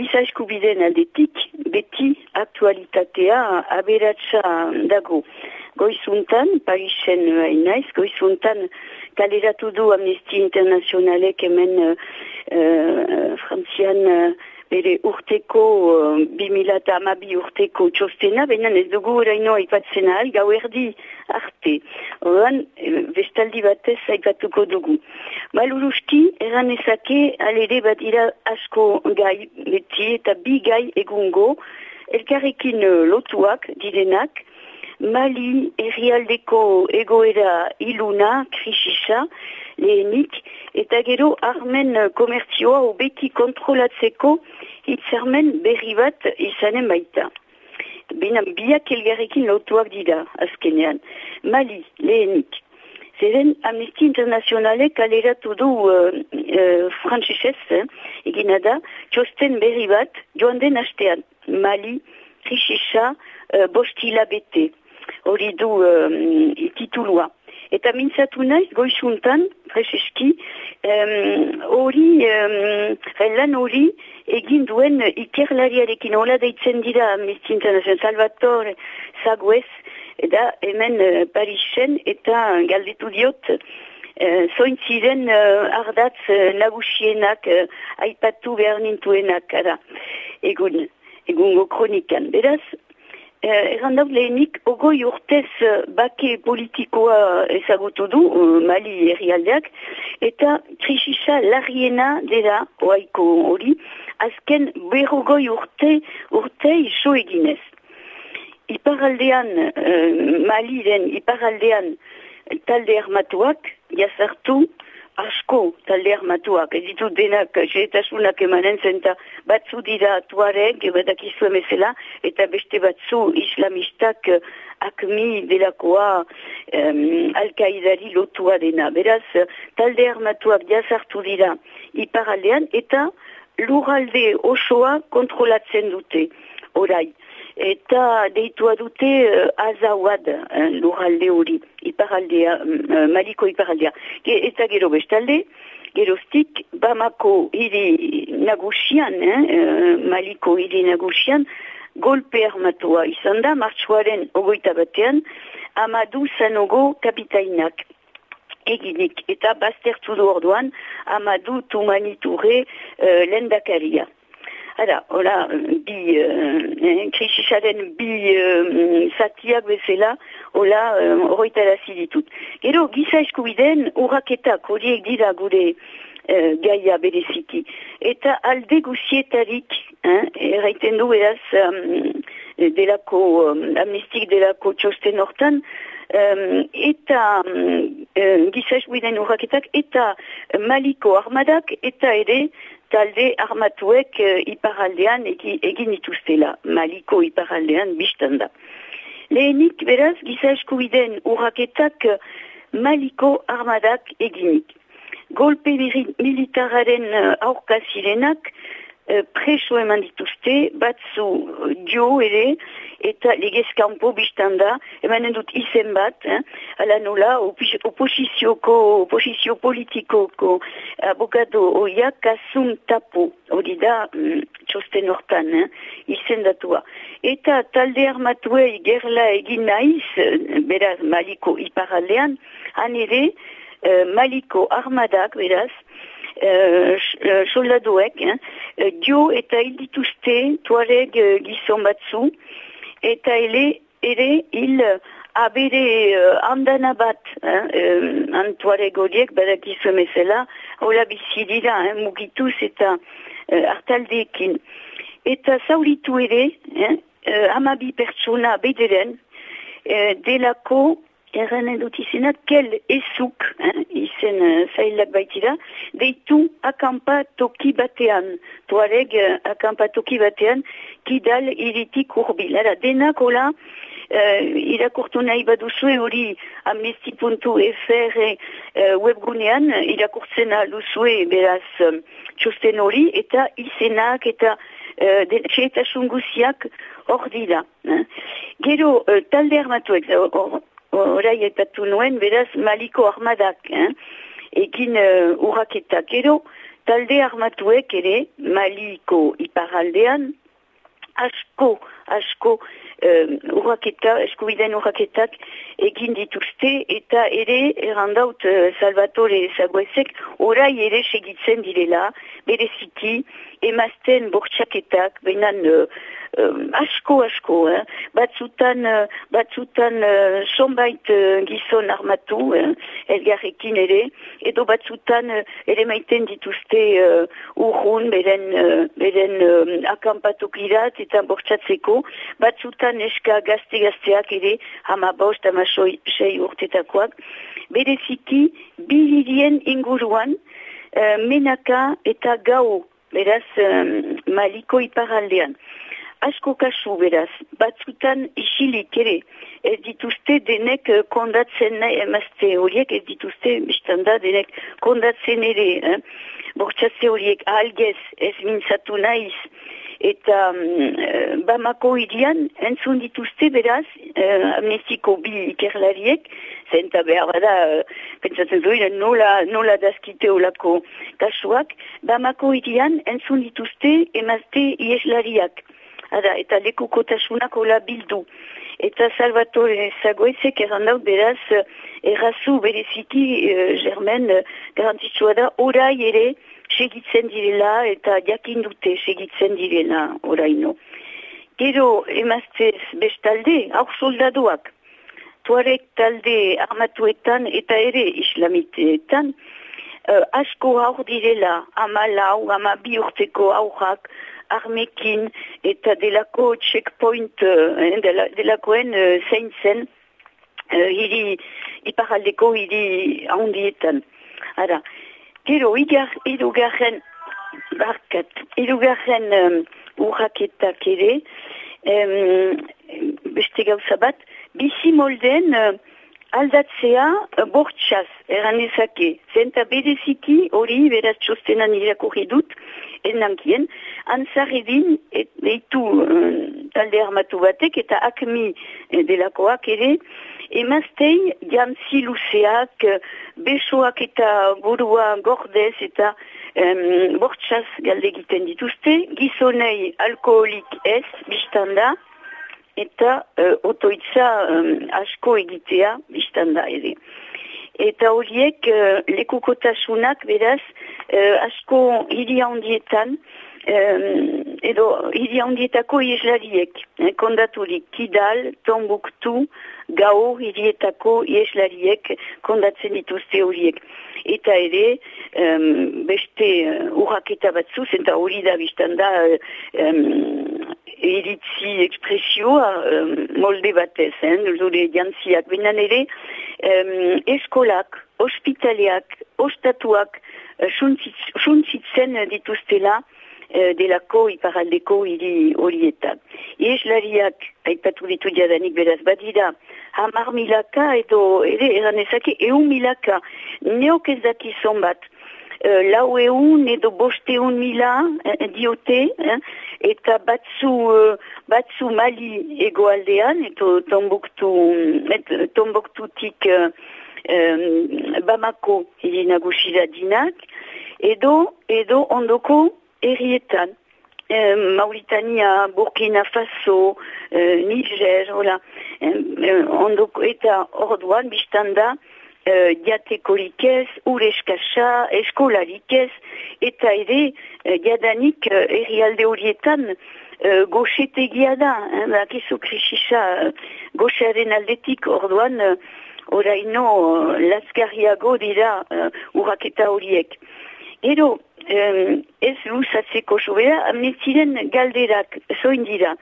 giza eskubideen aldetik, beti aktualitatea aberatsa dago. Goizuntan, Parisen hainaiz, goizuntan kaleratu du Amnesty Internationalek hemen uh, uh, frantzian uh, bere urteko, uh, 2000 amabi urteko txostena, baina ez dugu oraino aipatzen ahal, gau arte. Oran, bestaldi batez aipatuko dugu. Malurusti, eran ezake, alere bat ira asko gai beti eta bi gai egungo, elkarrekin lotuak direnak, Mali herrialdeko egoera iluna, krisisa, lehenik, eta gero armen komertzioa obeki kontrolatzeko hitzarmen berri bat izanen baita. Bina biak elgarrekin lotuak dira, azkenean. Mali, lehenik. Zeren Amnesty Internationale kaleratu du uh, uh, frantzisez, eh, egina da, txosten berri bat, joan den hastean. Mali, krisisa, uh, bostila bete hori du um, titulua. Eta mintzatu naiz, goizuntan, preseski, hori, um, um, hori, egin duen ikerlariarekin, hola deitzen dira, mistintzen, Salvatore Zaguez, eta hemen uh, Parisen, eta galdetu diot, uh, zoin ziren uh, ardatz uh, nagusienak, uh, aipatu behar nintuenak, egun, egungo kronikan. Beraz, Eh, daut lehenik, ogoi urtez eh, bake politikoa ezagutu du, uh, Mali herrialdeak, eta krisisa larriena dira, oaiko hori, azken berrogoi urte, urte iso eginez. Iparaldean, uh, Mali den iparaldean talde armatuak, jazartu, asko talde armatuak, ez ditut denak jeetasunak emanen zenta batzu dira tuareg, badakizu emezela, eta beste batzu islamistak akmi delakoa um, alkaidari lotua dena. Beraz, talde armatuak jazartu dira iparaldean eta luralde osoa kontrolatzen dute, orai eta deitua dute uh, azauad uh, lurralde hori, iparaldea, uh, maliko iparaldea. Ge, eta gero bestalde, geroztik Bamako hiri nagusian, eh, uh, maliko hiri nagusian, golpe armatua izan da, martxuaren ogoita batean, Amadu Sanogo kapitainak eginik, eta baztertu du orduan, Amadu Tumaniture uh, lendakaria. Hala, hola, bi, uh, krisisaren bi uh, zatiak bezala, hola, horretara uh, ziditut. Gero, giza eskubideen urraketak horiek dira gure uh, gaia bereziki. Eta alde guzietarik, eh, erraiten du eraz, um, delako, um, amnestik delako txosten hortan, um, eta um, giza eskubideen urraketak, eta maliko armadak, eta ere, talde armatuek uh, iparaldean egin ituztela, maliko iparaldean biztanda. Lehenik, beraz, giza eskubideen urraketak uh, maliko armadak eginik. Golpe militararen uh, aurkazirenak uh, preso eman dituzte, batzu dio ere, eta legezkampo biztanda, emanen dut izen bat, eh? ala nola, oposizioko, oposizio politikoko abogado oia kasum tapo, hori da, mm, txosten hortan, eh? izen datua. Eta talde armatuei gerla egin naiz, beraz, maliko iparaldean, han ere, uh, maliko armadak, beraz, Uh, soldaduek, eh? uh, dio eta hildituzte tuareg uh, gizon batzu, eta ele, ere hil abere uh, andana bat eh, uh, antuare godiek badakizu emezela hola bizi dira eh, mugituz eta uh, hartaldeekin eta zauritu ere eh, uh, amabi pertsona bederen uh, delako erranen dut izena, kel ezuk, eh, izen uh, zailak baitira, deitu akampa toki batean, tuareg uh, akampa toki batean, kidal iritik urbil. Ara, denak hola, uh, irakurtu nahi baduzue hori amnesti.fr uh, webgunean, irakurtzen alduzue beraz txosten hori, eta izenak eta uh, xeetasun guziak hor dira. Eh. Gero, uh, talde armatuek, or, orai etatu nuen, beraz, maliko armadak, eh? ekin uh, urraketak. Ero, talde armatuek ere, Maliko iparaldean, asko, asko, uh, urraketa, eskubiden urraketak egin dituzte, eta ere, errandaut uh, Salvatore Zaguezek, orai ere segitzen direla, bereziki, emazten bortxaketak, behinan, uh, um, asko asko eh? batzutan uh, batzutan uh, sonbait uh, gizon armatu eh? elgarrekin ere edo batzutan uh, ere maiten dituzte uh, urrun beren, uh, beren uh, akampatukirat eta bortzatzeko batzutan eska gazte gazteak ere hama bost hama sei urtetakoak bereziki bilirien inguruan uh, menaka eta gau beraz um, maliko iparaldean asko kasu beraz, batzutan isilik ere, ez dituzte denek eh, kondatzen nahi emazte horiek, ez dituzte biztanda denek kondatzen ere, eh? bortzatze horiek ahalgez ez mintzatu nahiz, eta um, Bamako irian entzun dituzte beraz uh, amnestiko bi ikerlariek zenta behar bada uh, pentsatzen zuen nola, nola dazkite olako kasuak. Bamako irian entzun dituzte emazte ieslariak Ada, eta lekukotasunak hola bildu. Eta Salvatore Zagoezek errandau beraz errazu bereziki uh, germen uh, garantitsua da orai ere segitzen direla eta jakin dute segitzen direla oraino. Gero emaztez bestalde, hau soldaduak, tuarek talde armatuetan eta ere islamiteetan, uh, asko hau direla, ama lau, ama bi urteko aurrak, armekin eta delako checkpoint eh, dela, delakoen uh, zein zen uh, hiri iparaldeko hiri handietan. Ara, gero igar, irugarren barkat, irugarren um, urraketak ere um, beste gauza bat, bizi molden uh, aldatzea uh, bortxaz eranezake. Zenta bedeziki hori beraz txostenan irakurri dut, enankien, antzaredin eitu uh, talde armatu batek eta akmi uh, delakoak ere, emaztei jantzi luzeak, besoak eta burua gordez eta um, bortxaz galde egiten dituzte, gizonei alkoholik ez, biztanda, eta uh, otoitza um, asko egitea biztanda ere. Eta horiek uh, lekukotasunak beraz uh, asko hiri handietan um, edo hiri handietako ieslariek eh, kondaturik. Kidal, Tombuktu, Gao hirietako ieslariek kondatzen dituzte horiek. Eta ere um, beste uh, urraketa batzu zenta hori da biztan da um, iritzi ekspresioa um, molde batez, eh, zure jantziak, benan ere um, eskolak, ospitaliak, ostatuak uh, dituztela uh, delako iparaldeko hiri horietan. Ieslariak, aipatu ditu jadanik beraz badira, hamar milaka edo ere eranezake eun milaka. Neok ez dakizon bat, uh, lau eun edo boste eun mila uh, diote, eh, eta batzu, uh, batzu mali egoaldean, eto tomboktu, et, tomboktutik uh, um, Bamako nagusia dinak, edo, edo ondoko errietan. Mauritania, Burkina Faso, uh, Niger, hola, ondoko, eta orduan biztanda, uh, diatekorik ez, ureskasa, eskolarik ez, eta ere, jadanik uh, errialde horietan uh, goxetegia da, eh, bakizu krisisa uh, goxearen aldetik orduan, oraino uh, laskarriago dira uh, urraketa horiek. Gero, um, ez luzatzeko sobera, amnetiren galderak zoin dira.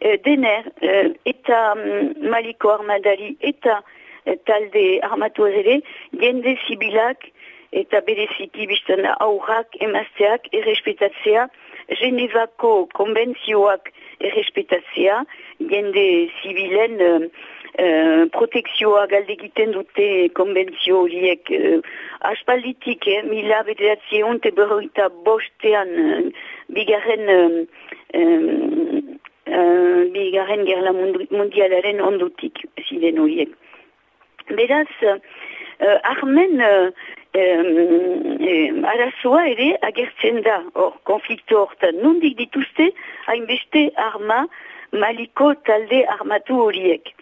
Uh, dener, uh, eta um, maliko armadari, eta talde armatu ere, jende zibilak eta bereziki biztana aurrak emazteak errespetatzea, Genevako konbentzioak errespetatzea, jende zibilen uh, uh, protekzioa galdegiten dute konbentzio horiek uh, aspalditik, eh, mila bederatzi honte berroita bostean uh, bigarren uh, uh, bigarren gerla mundialaren ondutik ziren horiek. Beraz, uh, armen uh, um, arazoa ere agertzen da, hor, konflikto hortan. Nondik dituzte, hainbeste arma maliko talde armatu horiek.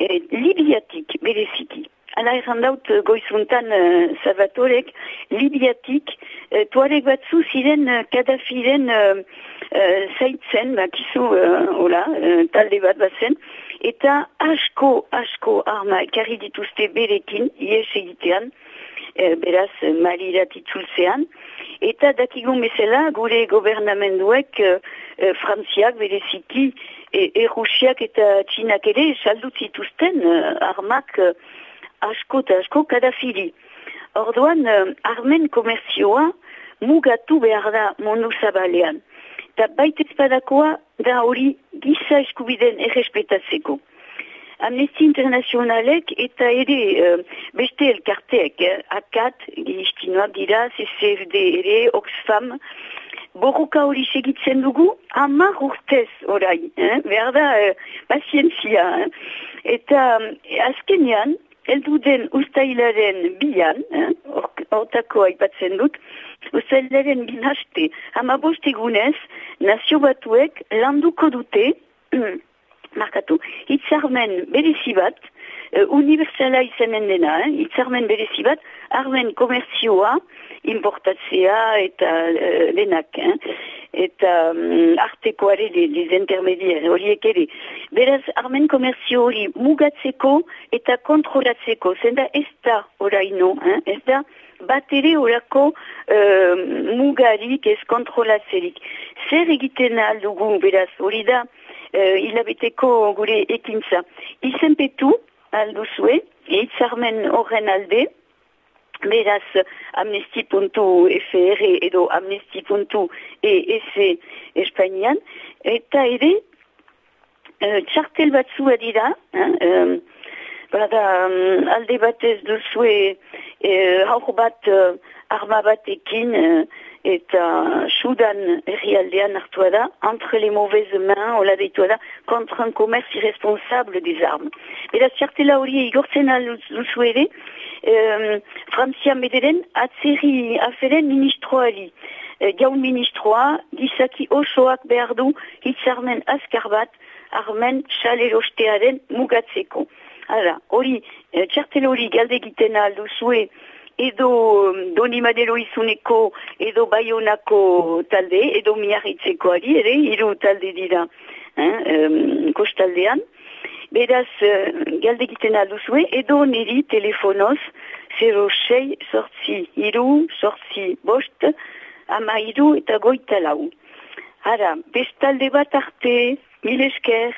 E, Libiatik, bereziki. Ala errandaut goizuntan uh, Salvatorek, Libiatik, uh, tuarek batzu ziren uh, kadafiren uh, uh, zaitzen, bakizu, uh, hola, uh, talde bat bazen, eta asko, asko arma ekarri dituzte berekin, ies egitean, e, beraz, marirat itzultzean, eta dakigun bezala, gure gobernamenduek, e, e, frantziak, bereziki, e, errusiak eta txinak ere, saldut zituzten e, armak e, asko eta asko kadafiri. Orduan, e, armen komerzioa mugatu behar da mundu zabalean. Eta baita ezpadakoa da hori giza eskubiden errespetatzeko. Amnesty Internationalek eta ere uh, beste elkarteek, eh, akat, giztinoak dira, CCFD ere, Oxfam, borroka hori segitzen dugu, amar urtez orai, eh? behar da, uh, pazientzia. Eh? Eta um, azkenean, eldu den ustailaren bian, hortako eh? aipatzen dut, Uztelaren binaste, hama bostegunez, nazio batuek landuko dute, markatu, hitzarmen berezi bat, uh, universala izanen dena, eh? hitzarmen berezi bat, armen komerzioa, importatzea eta uh, denak, eh? eta um, artekoare les intermediaires, horiek ere. Beraz, armen komerzio hori mugatzeko eta kontrolatzeko, zenda ez da oraino, eh? ez da, bat ere horako uh, mugarik ez kontrolatzerik. Zer egiten aldugu, beraz, hori da, uh, hilabeteko gure ekintza. Izenpetu alduzue, eitzarmen horren alde, beraz amnesti.fr edo amnesti.es Espainian, eta ere uh, txartel batzua dira, uh, bada um, alde batez duzue uh, haur bat uh, arma batekin uh, eta Sudan herrialdean hartua da, entre les mauvaises mains, hola deitua da, contre un commerce irresponsable des armes. Beraz, txartela hori igortzen alduzu ere, um, Frantzia mederen atzeri aferen ministroari. E, gaun ministroa, gizaki osoak behar du hitzarmen azkar bat, armen xalerostearen mugatzeko. Hala, hori, e, txartela hori galde egiten alduzue, edo um, doni madero izuneko edo baionako talde, edo miarritzeko ari, ere, hiru talde dira um, kostaldean. Beraz, uh, galde egiten alduzue, edo niri telefonoz, 06 sortzi hiru, sortzi bost, ama hiru eta goita lau. Hara, bestalde bat arte, mil esker.